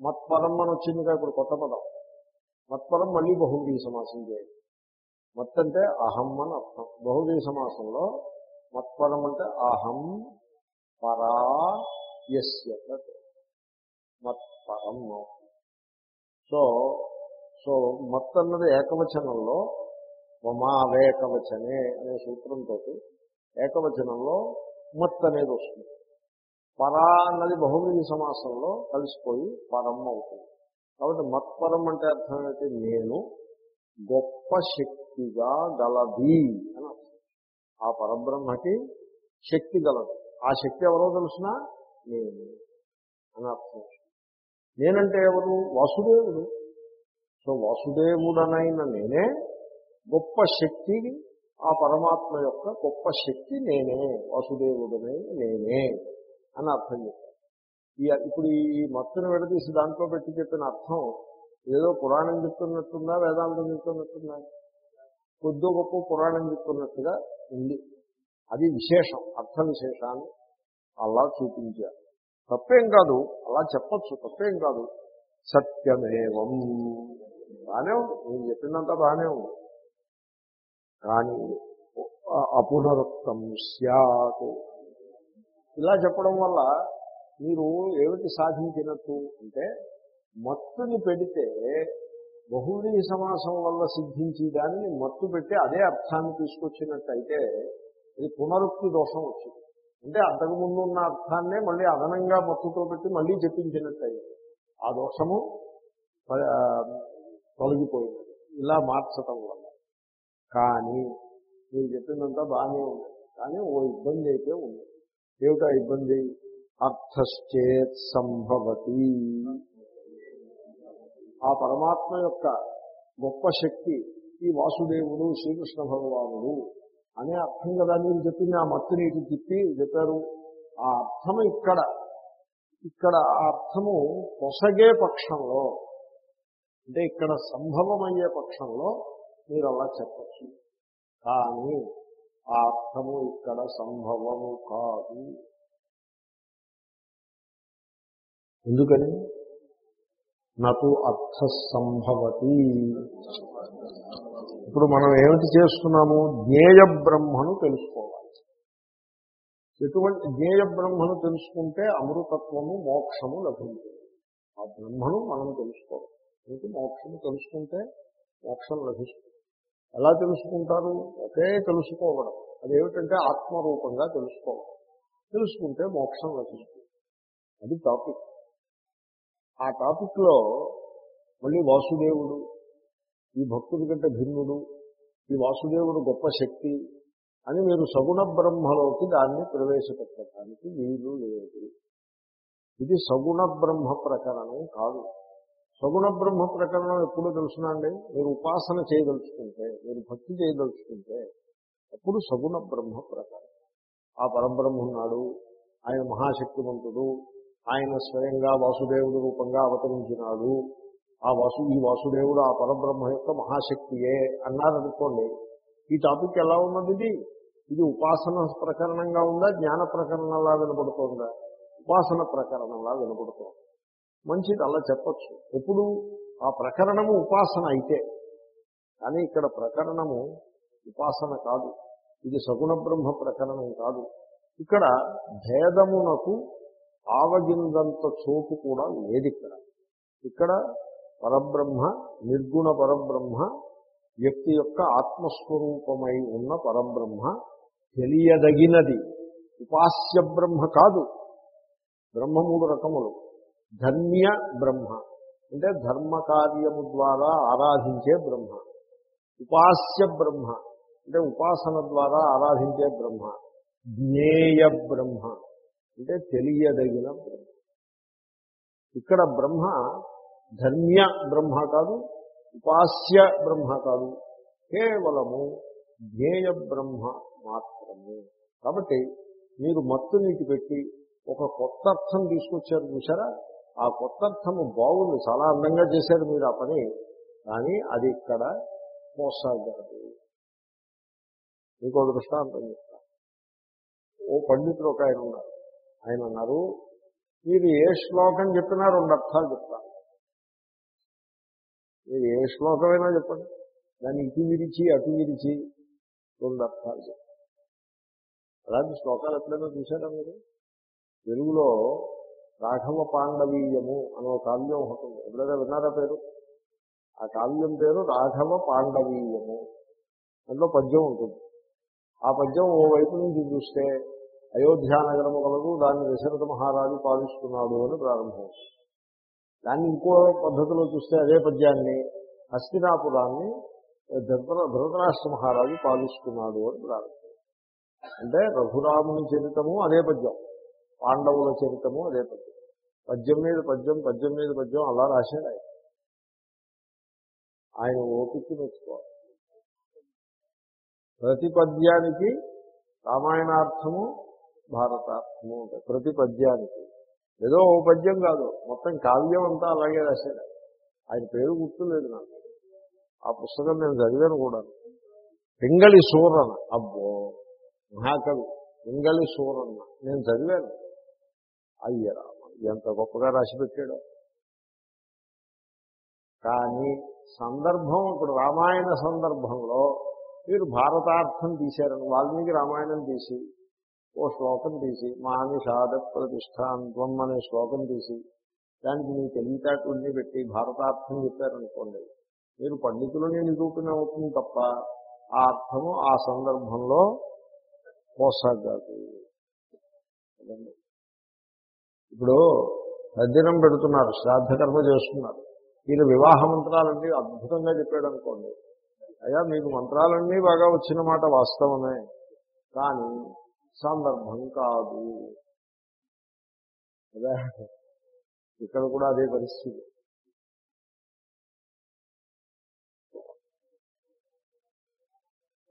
మత్పరం అని వచ్చిందిగా ఇప్పుడు కొత్త పదం. మత్పరం మళ్ళీ బహువ్రీ సమాసం చేయాలి. మత్ అంటే అహం అని అర్థం. బహువ్రీ సమాసంలో మత్పరం అంటే అహం పరా యస్య మత్పరం. సో సో మత్ అన్నది ఏకవచనంలో మమావేకవచనే అనే సూత్రంతో ఏకవచనంలో మత్ అనేది వస్తుంది. పరా అన్నది బహుమిని సమాసంలో కలిసిపోయి పరం అవుతుంది. కాబట్టి మత్పరం అంటే అర్థం ఏంటి? నేను గొప్ప శక్తిగా గలది అని ఆ పరబ్రహ్మకి శక్తి గలదు. ఆ శక్తి ఎవరో తెలుసిన? నేను అని అర్థం. నేనంటే ఎవరు? వాసుదేవుడు. సో వాసుదేవుడనైన నేనే గొప్ప శక్తి ఆ పరమాత్మ యొక్క గొప్ప శక్తి నేనే. వాసుదేవుడనైన నేనే. అని అర్థం చెప్పారు. ఇప్పుడు ఈ మత్తును విడదీసి దాంట్లో పెట్టి చెప్పిన అర్థం ఏదో పురాణం చెప్తున్నట్టుందా వేదాంతం చెప్తున్నట్టుందా? కొద్దో గొప్ప పురాణం చెప్తున్నట్టుగా ఉంది. అది విశేషం అర్థ విశేషాన్ని అలా చూపించారు. తప్పేం కాదు అలా చెప్పచ్చు తప్పేం కాదు. సత్యమేవం. బాగానే ఉంది నేను చెప్పిందంతా బాగానే ఉంది. కానీ అపునరుక్తం సత్ ఇలా చెప్పడం వల్ల మీరు ఏమిటి సాధించినట్టు అంటే మత్తుని పెడితే బహుళీ సమాసం వల్ల సిద్ధించి దానిని మత్తు పెట్టి అదే అర్థాన్ని తీసుకొచ్చినట్టయితే ఇది పునరుక్తి దోషం వచ్చింది. అంటే అంతకుముందు ఉన్న అర్థాన్నే మళ్ళీ అదనంగా మత్తుతో పెట్టి మళ్ళీ చెప్పించినట్టయింది. ఆ దోషము తొలగిపోయింది. ఇలా మార్చటం వల్ల. కానీ మీరు చెప్పిందంతా బాగానే ఉంది కానీ ఓ ఇబ్బంది అయితే ఉంది ఏమిటా ఇబ్బంది? అర్థశ్చేత్ సంభవతి. ఆ పరమాత్మ యొక్క గొప్ప శక్తి ఈ వాసుదేవుడు శ్రీకృష్ణ భగవానుడు అనే అర్థం కదా మీరు చెప్పింది. ఆ మత్తుని ఇటు తిప్పి చెప్పారు. ఆ అర్థము ఇక్కడ ఇక్కడ ఆ అర్థము పొసగే పక్షంలో అంటే ఇక్కడ సంభవమయ్యే పక్షంలో మీరు అలా చెప్పచ్చు. కానీ ఆ అర్థము ఇక్కడ సంభవము కాదు. ఎందుకని? నటు అర్థ సంభవతి ఇప్పుడు మనం ఏమిటి చేస్తున్నాము? జ్ఞేయ బ్రహ్మను తెలుసుకోవాలి. ఎటువంటి జ్ఞేయ బ్రహ్మను తెలుసుకుంటే అమృతత్వము మోక్షము లభించింది. ఆ బ్రహ్మను మనం తెలుసుకోవాలి. మీకు మోక్షము తెలుసుకుంటే మోక్షం లభిస్తుంది? ఎలా తెలుసుకుంటారు? ఒకే తెలుసుకోవడం. అదేమిటంటే ఆత్మరూపంగా తెలుసుకోవడం. తెలుసుకుంటే మోక్షం లభిస్తుంది. అది టాపిక్. ఆ టాపిక్లో మళ్ళీ వాసుదేవుడు ఈ భక్తుడి కంటే భిన్నుడు ఈ వాసుదేవుడు గొప్ప శక్తి అని మీరు సగుణ బ్రహ్మలోకి దాన్ని ప్రవేశపెట్టడానికి వీలు లేదు. ఇది సగుణ బ్రహ్మ ప్రకరణం కాదు. సగుణ బ్రహ్మ ప్రకరణం ఎప్పుడో తెలుసునండి మీరు ఉపాసన చేయదలుచుకుంటే మీరు భక్తి చేయదలుచుకుంటే అప్పుడు సగుణ బ్రహ్మ ప్రకరణం. ఆ పరబ్రహ్మ ఉన్నాడు ఆయన మహాశక్తివంతుడు ఆయన స్వయంగా వాసుదేవుడు రూపంగా అవతరించినాడు. ఆ వాసు ఈ వాసుదేవుడు ఆ పరబ్రహ్మ యొక్క మహాశక్తియే అన్నారనుకోండి ఈ టాపిక్ ఎలా ఉన్నది ఇది? ఇది ఉపాసన ప్రకరణంగా ఉందా? జ్ఞాన ప్రకరణంలా వినపడుతోందా? ఉపాసన ప్రకరణంలా వినపడుతోంది. మంచిది అలా చెప్పచ్చు. ఎప్పుడు ఆ ప్రకరణము ఉపాసన అయితే కానీ ఇక్కడ ప్రకరణము ఉపాసన కాదు. ఇది సగుణ బ్రహ్మ ప్రకరణం కాదు. ఇక్కడ భేదమునకు ఆవగిందంత చోటు కూడా లేదు ఇక్కడ. ఇక్కడ పరబ్రహ్మ నిర్గుణ పరబ్రహ్మ వ్యక్తి యొక్క ఆత్మస్వరూపమై ఉన్న పరబ్రహ్మ తెలియదగినది. ఉపాస్య బ్రహ్మ కాదు. బ్రహ్మ మూడు రకములు. ధన్య బ్రహ్మ. అంటే ధర్మకార్యము ద్వారా ఆరాధించే బ్రహ్మ. ఉపాస్య బ్రహ్మ. అంటే ఉపాసన ద్వారా ఆరాధించే బ్రహ్మ. జ్ఞేయ బ్రహ్మ. అంటే తెలియదగిన బ్రహ్మ. ఇక్కడ బ్రహ్మ ధన్య బ్రహ్మ కాదు ఉపాస్య బ్రహ్మ కాదు. కేవలము జ్ఞేయ బ్రహ్మ మాత్రమే. కాబట్టి మీరు మత్తు నీటి పెట్టి ఒక కొత్త అర్థం తీసుకొచ్చారు చూసారా ఆ కొత్త అర్థము బాగుంది చాలా అందంగా చేశారు మీరు ఆ పని కానీ అది ఇక్కడ మోసగలదు ఇంకో దృష్టాంతం చెప్తా. ఓ పండితులు ఒక ఆయన ఉన్నారు. ఆయన అన్నారు మీరు ఏ శ్లోకం చెప్పినా రెండు అర్థాలు చెప్తారు మీరు ఏ శ్లోకమైనా చెప్పండి. దాన్ని ఇటు విరిచి అటు విరిచి రెండు అర్థాలు చెప్తారు అలాంటి శ్లోకాలు ఎప్పుడైనా చూసారా మీరు? తెలుగులో రాఘవ పాండవీయము అనే కావ్యం ఒకటి ఉంది ఎప్పుడైనా విన్నారా పేరు? ఆ కావ్యం పేరు రాఘవ పాండవీయము అందులో పద్యం ఉంటుంది. ఆ పద్యం ఓ వైపు నుంచి చూస్తే అయోధ్యానగరము కలదు దాన్ని దశరథ మహారాజు పాలిస్తున్నాడు అని ప్రారంభం. దాన్ని ఇంకో పద్ధతిలో చూస్తే అదే పద్యాన్ని హస్తినాపురాన్ని ధృతరాష్ట్ర మహారాజు పాలిస్తున్నాడు అని ప్రారంభం. అంటే రఘురాముని చరితము అదే పద్యం. పాండవుల చరితము అదే పద్యం పద్యం మీద పద్యం పద్యం మీద పద్యం అలా రాశాడు ఆయన. ఆయన ఓపిక మెచ్చుకోవాలి ప్రతి పద్యానికి రామాయణార్థము భారతార్థము ఉంటాయి. ప్రతి పద్యానికి ఏదో ఓ పద్యం కాదు. మొత్తం కావ్యం అంతా అలాగే రాశాడు. ఆయన పేరు గుర్తులేదు నాకు. ఆ పుస్తకం నేను చదివాను కూడా. పింగళి సూరన. అబ్బో! మహాకవి. పింగళి సూరన్న నేను చదివాను. అయ్యరామ ఎంత గొప్పగా రాసి పెట్టాడు. కానీ సందర్భం ఇప్పుడు రామాయణ సందర్భంలో మీరు భారతార్థం తీశారని వాల్మీకి రామాయణం తీసి ఓ శ్లోకం తీసి మానిషాద ప్రతిష్టాంత్వం అనే శ్లోకం తీసి దానికి మీ తెలివితేటల్ని పెట్టి భారతార్థం చెప్పారనుకోండి మీరు పండితులని నిరూపణ అవుతుంది తప్ప ఆ అర్థము ఆ సందర్భంలో పోసాగదు ఇప్పుడు తద్దినం పెడుతున్నారు శ్రాద్ధకర్మ చేస్తున్నారు. వీళ్ళు వివాహ మంత్రాలన్నీ అద్భుతంగా చెప్పాడు అనుకోండి. అయ్యా మీకు మంత్రాలన్నీ బాగా వచ్చిన మాట వాస్తవమే కానీ సందర్భం కాదు. కదా ఇక్కడ కూడా అదే పరిస్థితి.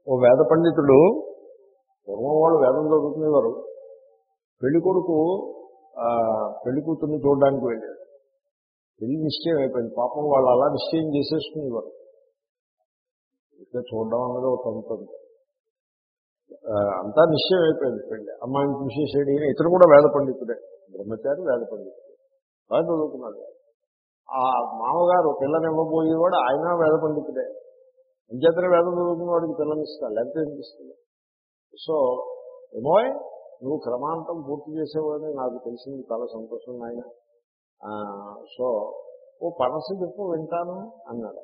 ఓ వేద పండితుడు పూర్వం వాళ్ళు వేదం చదువుకునేవారు. పెళ్ళి కొడుకు పెళ్ళి కూతుర్ని చూడడానికి వెళ్ళాడు. పెళ్ళి నిశ్చయం అయిపోయింది. పాపం వాళ్ళు అలా నిశ్చయం చేసేసుకునేవారు. ఇక్కడ చూడడం అన్నది ఒక తంత్రం అంతా నిశ్చయం అయిపోయింది పెళ్ళి. అమ్మాయిని చూసేసాడు ఈయన ఇతను కూడా వేద పండితుడే. బ్రహ్మచారి వేద పండితుడే. బాగా చదువుకున్నాడు. ఆ మామగారు పిల్లనివ్వబోయేవాడు ఆయన వేద పండితుడే. అంచేతనే వేదం చదువుకున్న వాడికి పిల్లనిస్తాడు. లేకపోతే ఇస్తుంది సో ఏమోయ్ నువ్వు క్రమాంతం పూర్తి చేసేవాడని నాకు తెలిసింది చాలా సంతోషం ఆయన ఆ, సో ఓ పనస చెప్పు వింటాను అన్నాడు.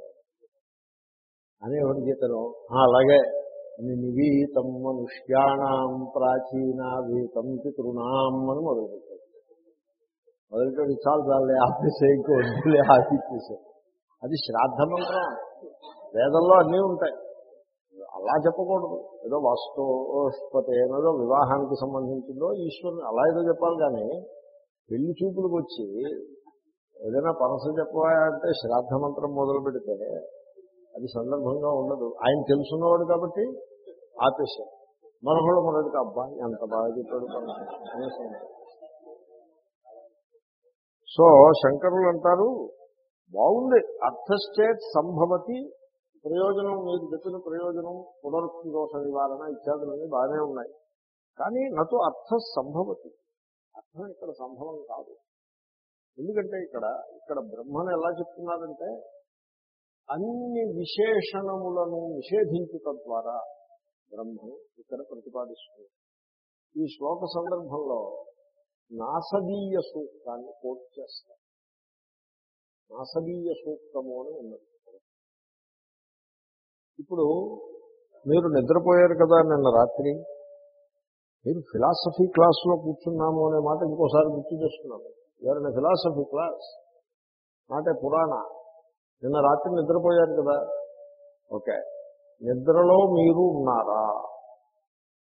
అని ఎవరు గీతను అలాగే. నివీతం మనుష్యాణం ప్రాచీన వీతం పితృణాం అని మొదలుపెట్టాడు. మొదలుపెట్టి చాలు చాలే ఆఫీసే ఇంకో చేసే అది శ్రాద్ధ మంత్రం. వేదంలో అన్నీ ఉంటాయి. అలా చెప్పకూడదు. ఏదో వాస్తోష్పతే ఏదో వివాహానికి సంబంధించిందో ఈశ్వరుని అలా ఏదో చెప్పాలి కానీ పెళ్ళి చూపులకు వచ్చి ఏదైనా పనస చెప్పాలంటే శ్రాద్ధ మంత్రం మొదలు పెడితే అది సందర్భంగా ఉండదు. ఆయన తెలుసున్నవాడు కాబట్టి ఆపేశారు. మరొకళ్ళు మొదటికి అబ్బాయి ఎంత బాగా చెప్పాడు సో శంకరులు అంటారు బాగుంది. అర్థస్టేట్ సంభవతి ప్రయోజనం మీరు చెప్పిన ప్రయోజనం పునరుద్ధోష నివారణ ఇత్యాదులన్నీ బాగానే ఉన్నాయి. కానీ నటు అర్థ సంభవతి. అర్థం ఇక్కడ సంభవం కాదు. ఎందుకంటే ఇక్కడ ఇక్కడ బ్రహ్మను ఎలా చెప్తున్నారంటే అన్ని విశేషణములను నిషేధించుట ద్వారా బ్రహ్మను ఇక్కడ ప్రతిపాదిస్తుంది. ఈ శ్లోక సందర్భంలో నాసదీయ సూక్తాన్ని కోట్ చేస్తారు. నాసదీయ సూక్తము అని ఉన్నది. ఇప్పుడు మీరు నిద్రపోయారు కదా నిన్న రాత్రి మీరు ఫిలాసఫీ క్లాస్లో కూర్చున్నాము అనే మాట ఇంకోసారి గుర్తు చేస్తున్నాను ఎవరైనా ఫిలాసఫీ క్లాస్ నాటే పురాణ. నిన్న రాత్రి నిద్రపోయారు కదా. ఓకే. నిద్రలో మీరు ఉన్నారా?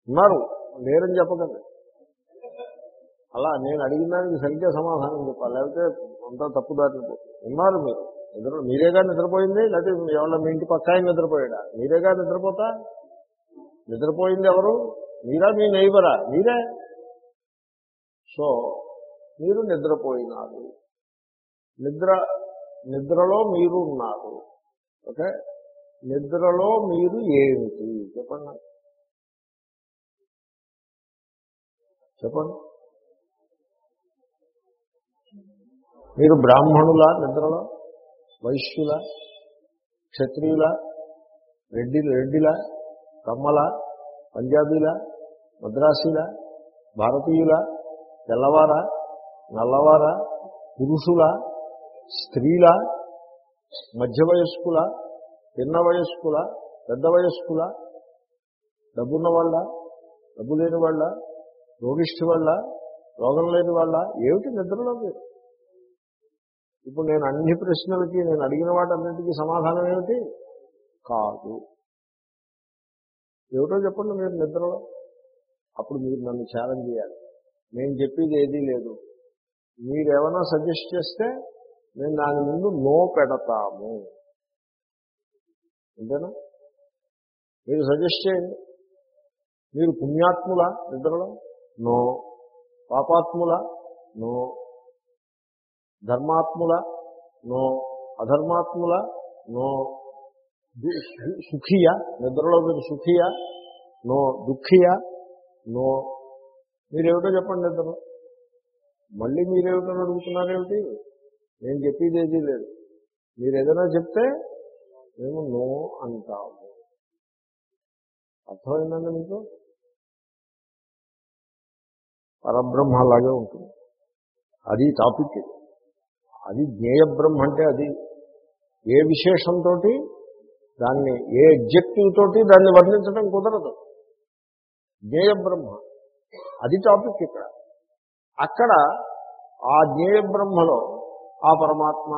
ఉన్నారు. లేరని చెప్పకండి. అలా నేను అడిగిన దానికి సరిగ్గా సమాధానం చెప్పాలి. లేకపోతే అంతా తప్పుదారిని పోతుంది. ఉన్నారు మీరు. నిద్ర మీరేగా నిద్రపోయింది? లేకపోతే ఎవరి మీ ఇంటి పక్క ఆయన నిద్రపోయాడా? మీరేగా నిద్రపోతా? నిద్రపోయింది ఎవరు? మీరా మీ నైబరా మీరే? సో మీరు నిద్రపోయినారు. నిద్ర నిద్రలో మీరు ఉన్నారు. ఓకే? నిద్రలో మీరు ఏమిటి? చెప్పండి. చెప్పండి. మీరు బ్రాహ్మణుల నిద్రలో? వైశ్యుల క్షత్రియుల రెడ్డి రెడ్డిల కమ్మల పంజాబీల మద్రాసీల భారతీయుల తెల్లవార నల్లవార పురుషుల స్త్రీల మధ్య వయస్కుల చిన్న వయస్కుల పెద్ద వయస్కుల డబ్బున్న వాళ్ళ డబ్బు లేని వాళ్ళ రోగిష్టి వాళ్ళ రోగం లేని వాళ్ళ ఏమిటి నిద్రలో మీరు ఇప్పుడు నేను అన్ని ప్రశ్నలకి నేను అడిగిన వాటన్నింటికీ సమాధానం ఏమిటి? కాదు. ఏమిటో చెప్పండి మీరు నిద్రలో. అప్పుడు మీరు నన్ను ఛాలెంజ్ చేయాలి. నేను చెప్పేది ఏదీ లేదు. మీరు ఏమైనా సజెస్ట్ చేస్తే నేను దాని ముందు నో పెడతాము. అంతేనా? మీరు సజెస్ట్ చేయండి. మీరు పుణ్యాత్ముల నిద్రలో? నో. పాపాత్ముల? నో. ధర్మాత్ముల నో అధర్మాత్ముల నో సుఖియ నిద్రలో మీరు సుఖియ నో దుఃఖియ నో. మీరేమిటో చెప్పండి నిద్రలో. మళ్ళీ మీరేమిటో అడుగుతున్నారేమిటి? నేను చెప్పేది ఏదీ లేదు. మీరు ఏదైనా చెప్తే మేము నో అంటాము. అర్థమైందండి మీకు? పరబ్రహ్మ అలాగే ఉంటుంది. అది టాపిక్. ఇది అది జ్ఞేయ బ్రహ్మ అంటే అది. ఏ విశేషంతో దాన్ని ఏ ఎగ్జెక్టివ్ తోటి దాన్ని వర్ణించడం కుదరదు. జ్ఞేయ బ్రహ్మ. అది టాపిక్ ఇక్కడ. అక్కడ ఆ జ్ఞేయ బ్రహ్మలో ఆ పరమాత్మ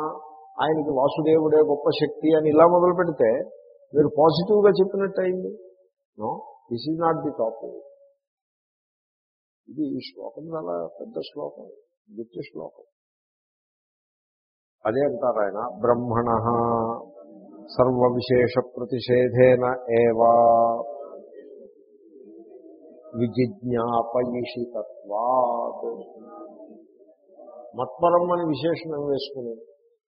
ఆయనకి వాసుదేవుడే గొప్ప శక్తి అని ఇలా మొదలు పెడితే మీరు పాజిటివ్గా చెప్పినట్టు అయింది. No this is not the topic ఇది ఈ శ్లోకం చాలా పెద్ద శ్లోకం గట్టి శ్లోకం. అదే అంటారు ఆయన బ్రహ్మణ. సర్వ విశేష ప్రతిషేధేన ఏవా విజిజ్ఞాపయిషితత్వాత్ మత్పరం అని విశేషణం వేసుకుని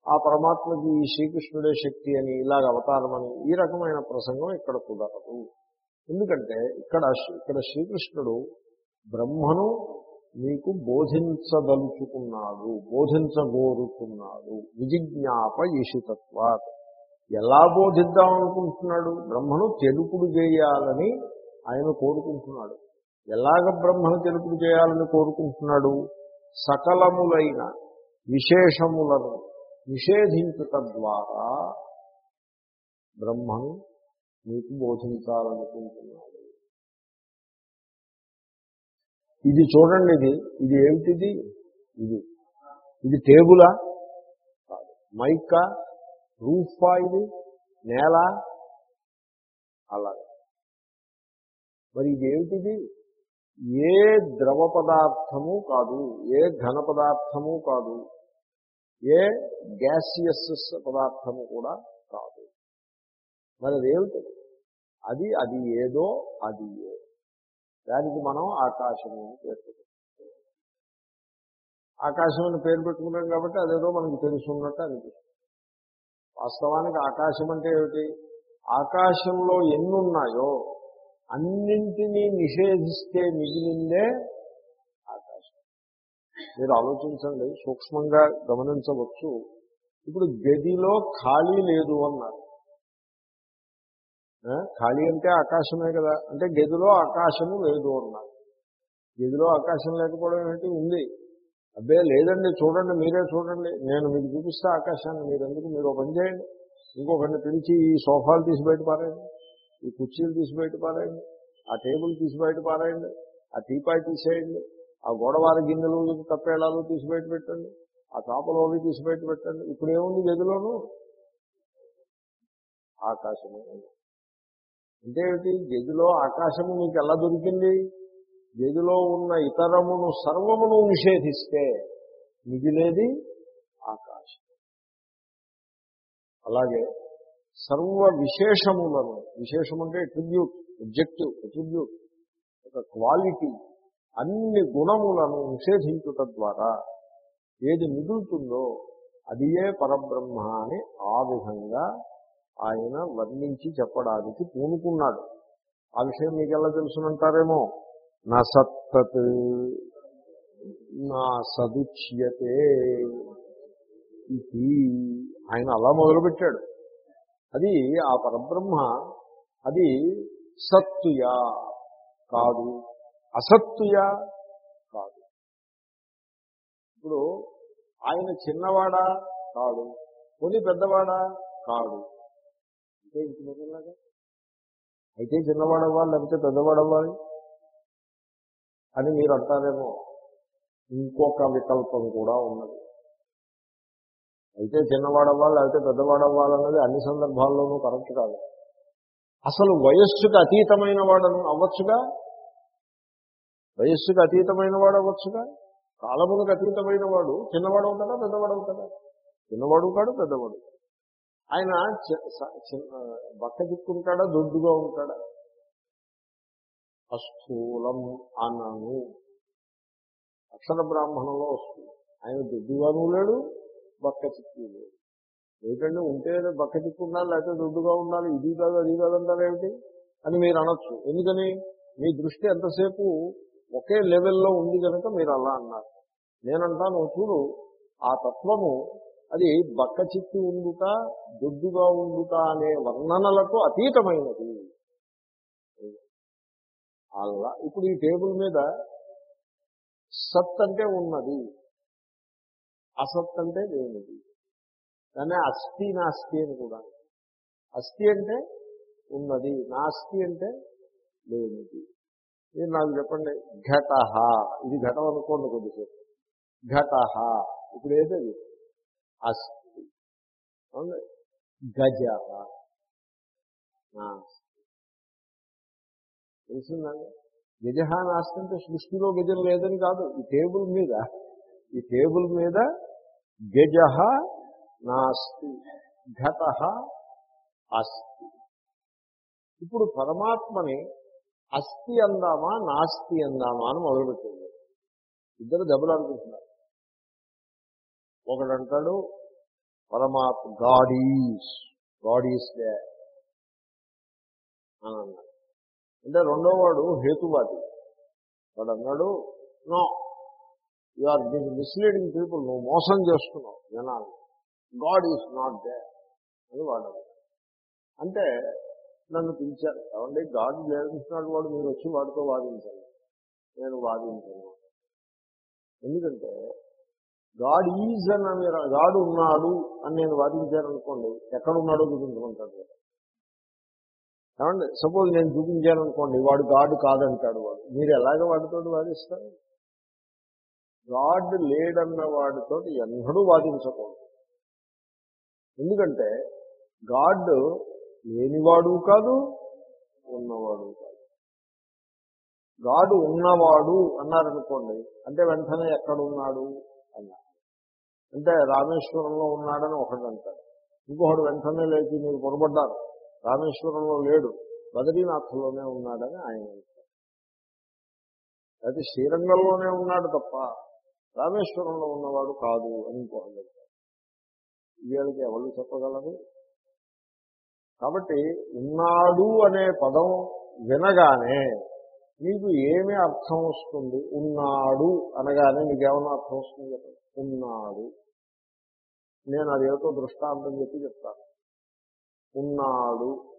ఆ పరమాత్మకి ఈ శ్రీకృష్ణుడే శక్తి అని ఇలాగ అవతారమని ఈ రకమైన ప్రసంగం ఇక్కడ కుదరదు. ఎందుకంటే ఇక్కడ ఇక్కడ శ్రీకృష్ణుడు బ్రహ్మను మీకు బోధించదలుచుకున్నాడు బోధించగోరుతున్నాడు. విజిజ్ఞాప ఈషితత్వాత్ ఎలా బోధిద్దాం అనుకుంటున్నాడు? బ్రహ్మను తెలుపుడు చేయాలని ఆయన కోరుకుంటున్నాడు. ఎలాగ బ్రహ్మను తెలుపుడు చేయాలని కోరుకుంటున్నాడు? సకలములైన విశేషములను నిషేధించుట ద్వారా బ్రహ్మను మీకు బోధించాలనుకుంటున్నాడు. ఇది చూడండి ఇది. ఇది ఏమిటిది? ఇది. ఇది టేబులా? కాదు మైకా? రూఫా ఇది? నేల? అలాగే. మరి ఇదేమిటిది ఏ ద్రవ పదార్థము కాదు. ఏ ఘన పదార్థము కాదు. ఏ గ్యాసియస్ పదార్థము కూడా కాదు. మరి అదేమిటి అది అది ఏదో అది ఏ దానికి మనం ఆకాశము అని పేరు పెట్టుకుంటాం ఆకాశం అని పేరు పెట్టుకున్నాం కాబట్టి అదేదో మనకి తెలుసున్నట్టు అనిపిస్తుంది. వాస్తవానికి ఆకాశం అంటే ఏమిటి? ఆకాశంలో ఎన్ని ఉన్నాయో అన్నింటినీ నిషేధిస్తే మిగిలిందే ఆకాశం. మీరు ఆలోచించండి సూక్ష్మంగా గమనించవచ్చు. ఇప్పుడు గదిలో ఖాళీ లేదు అన్నారు. ఖాళీ అంటే ఆకాశమే కదా. అంటే గదిలో ఆకాశము లేదు అన్నారు. గదిలో ఆకాశం లేకపోవడం ఏంటి ఉంది. అబ్బే లేదండి చూడండి మీరే చూడండి. నేను మీకు చూపిస్తా ఆకాశాన్ని మీరందుకు మీరు ఒక పని చేయండి. ఇంకొకరిని పిలిచి ఈ సోఫాలు తీసి బయట ఈ కుర్చీలు తీసి బయట ఆ టేబుల్ తీసి బయట ఆ టీపాయ్ తీసేయండి ఆ గోడవారి గిన్నెలు తప్పేళాలు తీసి బయట పెట్టండి ఆ చాపలు అవి తీసి బయట పెట్టండి. ఇప్పుడు ఏముంది గదిలోను? ఆకాశము ఉంది. అంటే ఏమిటి? గదిలో ఆకాశము మీకు ఎలా దొరికింది? గదిలో ఉన్న ఇతరమును సర్వమును నిషేధిస్తే మిగిలేది ఆకాశం. అలాగే సర్వ విశేషములను విశేషం అంటే ట్రిబ్యూట్ ఒబ్జెక్టివ్ ట్రిబ్యూట్ ఒక క్వాలిటీ అన్ని గుణములను నిషేధించుట ద్వారా ఏది మిగులుతుందో అదియే పరబ్రహ్మ అని ఆ విధంగా ఆయన వర్ణించి చెప్పడానికి పూనుకున్నాడు. ఆ విషయం మీకు ఎలా తెలుసునంటారేమో? నా సత్తత్ నా సదుచ్యతే ఇది ఆయన అలా మొదలుపెట్టాడు. అది ఆ పరబ్రహ్మ అది సత్తుయా కాదు అసత్తుయా కాదు. ఇప్పుడు ఆయన చిన్నవాడా? కాదు. కొన్ని పెద్దవాడా? కాదు. అంటే ఇంక మీరేలాగా అయితే చిన్నవాడవ్వాలి లేకపోతే పెద్దవాడవ్వాలి? అని మీరు అంటారేమో ఇంకొక వికల్పం కూడా ఉన్నది. అయితే చిన్నవాడవ్వాలి లేకపోతే పెద్దవాడవ్వాలన్నది అన్ని సందర్భాల్లోనూ కరెక్ట్ కాదు. అసలు వయస్సుకు అతీతమైన వాడను అవ్వచ్చుగా? వయస్సుకు అతీతమైన వాడు అవ్వచ్చుగా? కాలములకు అతీతమైన వాడు చిన్నవాడు అవుతాడా పెద్దవాడు అవుతాడా చిన్నవాడు కాడు పెద్దవాడు ఆయన చి- బక్క చిక్కుంటాడా దొడ్డుగా ఉంటాడా? అస్థూలం అనను. అక్షర బ్రాహ్మణంలో వస్తుంది. ఆయన దొడ్డుగాను లేడు బక్క చిక్కు లేడు ఏంటంటే ఉంటే బక్క చిక్కు ఉండాలి లేకపోతే దొడ్డుగా ఉండాలి. ఇది కాదు అది కాదు ఏమిటి? అని మీరు అనొచ్చు. ఎందుకని? మీ దృష్టి ఎంతసేపు ఒకే లెవెల్లో ఉంది కనుక మీరు అలా అన్నారు. నేనంటాను చూడు ఆ తత్వము అది బక్క చిక్కి ఉండుట దొడ్డుగా ఉండుట అనే వర్ణనలకు అతీతమైనది. అలా ఇప్పుడు ఈ టేబుల్ మీద సత్ అంటే ఉన్నది. అసత్ అంటే లేనిది. దాన్ని అస్థి నాస్తి అని కూడా అస్థి అంటే ఉన్నది నాస్తి అంటే లేనిది. ఇది నాకు చెప్పండి ఘటహ ఇది ఘటం అనుకోండి కొద్దిసేపు. ఘటహ ఇప్పుడు ఏదది? అస్తి. గజ నాస్తి. తెలిసిందండి గజ నాస్తి అంటే సృష్టిలో గజం లేదని కాదు. ఈ టేబుల్ మీద ఈ టేబుల్ మీద గజ నాస్తి ఘట అస్తి. ఇప్పుడు పరమాత్మని అస్థి అందామా నాస్తి అందామా అని మొదలుపెట్టింది ఇద్దరు దెబ్బలు అనుకుంటున్నారు ఒకడంటాడు పరమాత్మ గాడ్ ఈస్ గాడ్ దే అని అన్నాడు. అంటే రెండో వాడు హేతువాది. వాడు అన్నాడు no you are misleading people నువ్వు మోసం చేస్తున్నావు జనాలు. గాడ్ ఈజ్ నాట్ దే అని వాడు అంటే నన్ను పిలిచారు. కాబట్టి గాడ్ లేదంటున్నాడు వాడు. మీరు వచ్చి వాడితో వాదించాలి నేను వాదించాను. ఎందుకంటే గాడ్ ఈజ్ అని మీరు గాడ్ ఉన్నాడు అని నేను వాదించాననుకోండి ఎక్కడ ఉన్నాడో చూపించమంటాడు ఏమండి సపోజ్ నేను చూపించాననుకోండి వాడు గాడ్ కాదంటాడు వాడు మీరు ఎలాగ వాడితో వాదిస్తారు? గాడ్ లేడన్న వాడితో ఎన్నడూ వాదించకూడదు. ఎందుకంటే గాడ్ లేనివాడు కాదు ఉన్నవాడు కాదు. గాడు ఉన్నవాడు అన్నారనుకోండి అంటే వెంటనే ఎక్కడ ఉన్నాడు అన్నారు. అంటే రామేశ్వరంలో ఉన్నాడని ఒకటి అంటారు ఇంకొకడు వెంటనే లేచి మీరు పొరపడ్డారు. రామేశ్వరంలో లేడు. బదరీనాథ్లోనే ఉన్నాడని ఆయన అంటారు అయితే శ్రీరంగంలోనే ఉన్నాడు తప్ప రామేశ్వరంలో ఉన్నవాడు కాదు అని ఇంకొకటి అంటారు వీళ్ళకి ఎవరు చెప్పగలరు? కాబట్టి ఉన్నాడు అనే పదం వినగానే మీకు ఏమి అర్థం వస్తుంది? ఉన్నాడు అనగానే మీకేమన్నా అర్థం వస్తుంది? కదా ఉన్నాడు. నేను అదేమిటో దృష్టాంతం చెప్పి చెప్తాను. ఉన్నాడు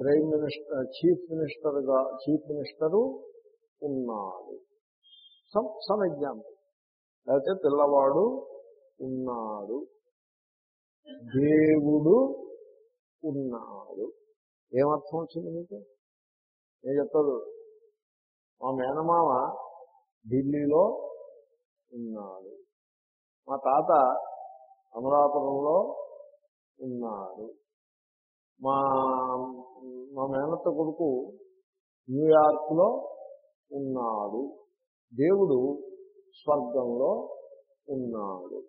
ప్రైమ్ మినిస్టర్ చీఫ్ మినిస్టర్గా చీఫ్ మినిస్టరు ఉన్నాడు. Some some example. లేకపోతే పిల్లవాడు ఉన్నాడు. దేవుడు ఉన్నాడు. ఏమర్థం వచ్చింది మీకు? నేను చెప్తాడు మా మేనమామ ఢిల్లీలో ఉన్నాడు. మా తాత అమలాపురంలో ఉన్నాడు. మా మా మేనత్త కొడుకు న్యూయార్క్లో ఉన్నాడు. దేవుడు స్వర్గంలో ఉన్నాడు.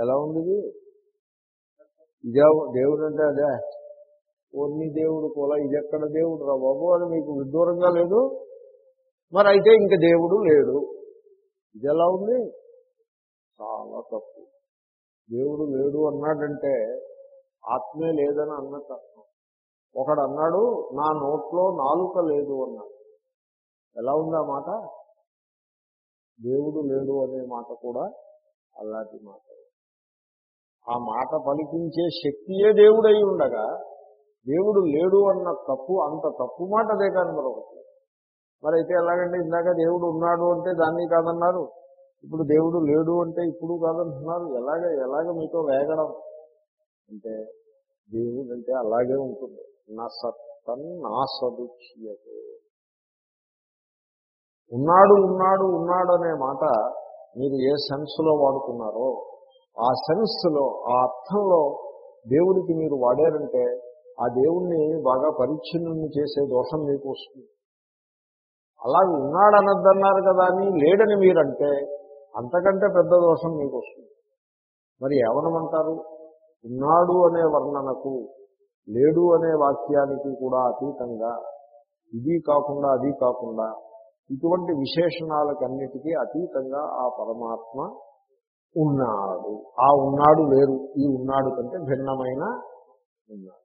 ఎలా ఉంది ఇదే? దేవుడు అంటే అదే. ఓన్ని దేవుడు కూడా ఇది ఎక్కడ దేవుడు రా బాబు అని మీకు విదూరంగా లేదు. మరి అయితే ఇంక దేవుడు లేడు. ఇది ఎలా ఉంది? చాలా తప్పు. దేవుడు లేడు అన్నాడంటే ఆత్మే లేదని అన్నట్టు అర్థం. ఒకడు అన్నాడు నా నోట్లో నాలుక లేదు అన్నాడు. ఎలా ఉంది ఆ మాట? దేవుడు లేడు అనే మాట కూడా అలాంటి మాట. ఆ మాట పలికించే శక్తియే దేవుడై ఉండగా దేవుడు లేడు అన్న తప్పు అంత తప్పు మాట అదే కానీ మరొకటి. మరి అయితే ఎలాగంటే ఇందాక దేవుడు ఉన్నాడు అంటే దాన్ని కాదన్నారు. ఇప్పుడు దేవుడు లేడు అంటే ఇప్పుడు కాదంటున్నారు. ఎలాగ ఎలాగ మీతో వేగడం? అంటే దేవుడు అంటే అలాగే ఉంటుంది. నా సత్తన్ నా సదుచ్యతే ఉన్నాడు ఉన్నాడు ఉన్నాడు అనే మాట మీరు ఏ సెన్స్లో వాడుకున్నారో ఆ సెన్స్లో ఆ అర్థంలో దేవుడికి మీరు వాడారంటే ఆ దేవుణ్ణి బాగా పరిచ్ఛిన్నం చేసే దోషం మీకు వస్తుంది. అలాగే ఉన్నాడు అనద్దన్నారు కదా అని లేడని మీరంటే అంతకంటే పెద్ద దోషం మీకు వస్తుంది మరి ఏమనమంటారు? ఉన్నాడు అనే వర్ణనకు లేడు అనే వాక్యానికి కూడా అతీతంగా ఇది కాకుండా అది కాకుండా ఇటువంటి విశేషణాలకన్నిటికీ అతీతంగా ఆ పరమాత్మ ఉన్నాడు. ఆ ఉన్నాడు వేరు ఈ ఉన్నాడు కంటే భిన్నమైన ఉన్నాడు.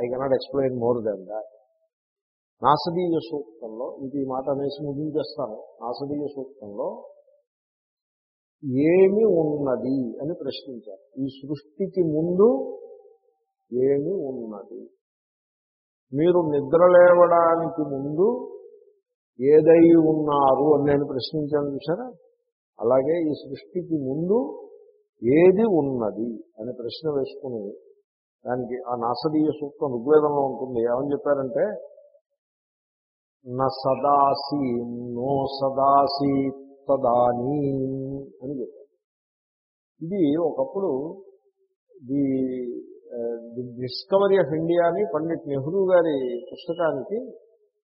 I cannot explain more than that Nasadiya సూక్తంలో ఇది మాట అనేసి ముగించేస్తాను. నాసదీయ సూక్తంలో ఏమి ఉన్నది అని ప్రశ్నించారు. ఈ సృష్టికి ముందు ఏమి ఉన్నది? మీరు నిద్ర లేవడానికి ముందు ఏదై ఉన్నారు అని నేను ప్రశ్నించాను చూసారా అలాగే ఈ సృష్టికి ముందు ఏది ఉన్నది అని ప్రశ్న వేసుకుని దానికి ఆ నాసదీయ సూక్తం ఋగ్వేదంలో ఉంటుంది. ఏమని చెప్పారంటే న సదాసి నో సదాసీత్ తదానీ అని చెప్పారు. ఇది ఒకప్పుడు the the discovery of India అని పండిట్ నెహ్రూ గారి పుస్తకానికి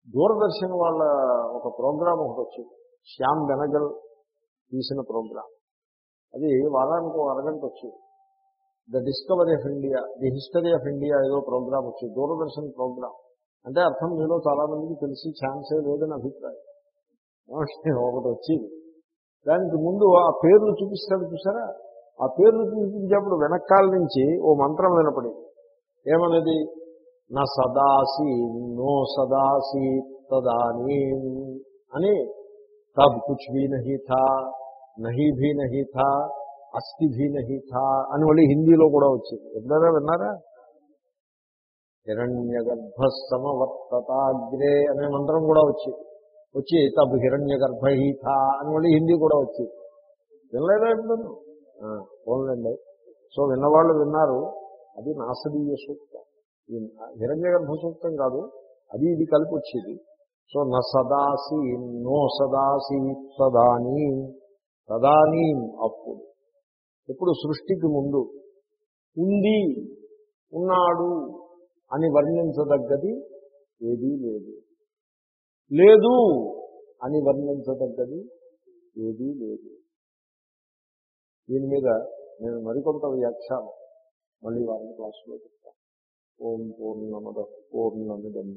దూరదర్శన్ వాళ్ళ ఒక ప్రోగ్రాం ఒకటి వచ్చింది. శ్యామ్ బెనగల్ తీసిన ప్రోగ్రాం అది వారానికి ఒక అరగంట వచ్చింది. The discovery of India the history of India ఏదో ప్రోగ్రామ్ వచ్చింది. దూరదర్శన్ ప్రోగ్రామ్. అంటే అర్థం మీలో చాలామందికి తెలిసి ఛాన్సే లేదని అభిప్రాయం. ఒకటి వచ్చింది. దానికి ముందు ఆ పేర్లు చూపిస్తాడు చూసారా? ఆ పేర్లు చూపించేప్పుడు వెనకాల నుంచి ఓ మంత్రం వినపడింది. ఏమన్నది? నా సదాసి నో సదాసి తదానీ అని తబ్ కుచ్ భీ నహీ థా నహీ భీ నహీ థా అస్థి భీ నహీ థా అని మళ్ళీ హిందీలో కూడా వచ్చింది. ఎప్పుడైనా విన్నారా? హిరణ్య గర్భ సమవర్తతాగ్రే అనే మంత్రం కూడా వచ్చింది. వచ్చి తబ్ హిరణ్య గర్భహీత అని మళ్ళీ హిందీ కూడా వచ్చి. వినలేదా ఎప్పుడు పోన్లండి. సో విన్నవాళ్ళు విన్నారు అది నాసదీయ సూక్తం. హిరణ్య గర్భ సూక్తం కాదు అది ఇది కలిపి వచ్చేది సో న సదాసి నో సదాసి తదానీ తదానీ అప్పుడు ఇప్పుడు సృష్టికి ముందు ఉంది ఉన్నాడు అని వర్ణించదగ్గది ఏదీ లేదు. లేదు అని వర్ణించదగ్గది ఏదీ లేదు. దీని మీద నేను మరికొంత వ్యాఖ్యానం మళ్ళీ వారిని క్లాసులో చెప్తాను. ఓం పూర్ణమద పూర్ణమిదం.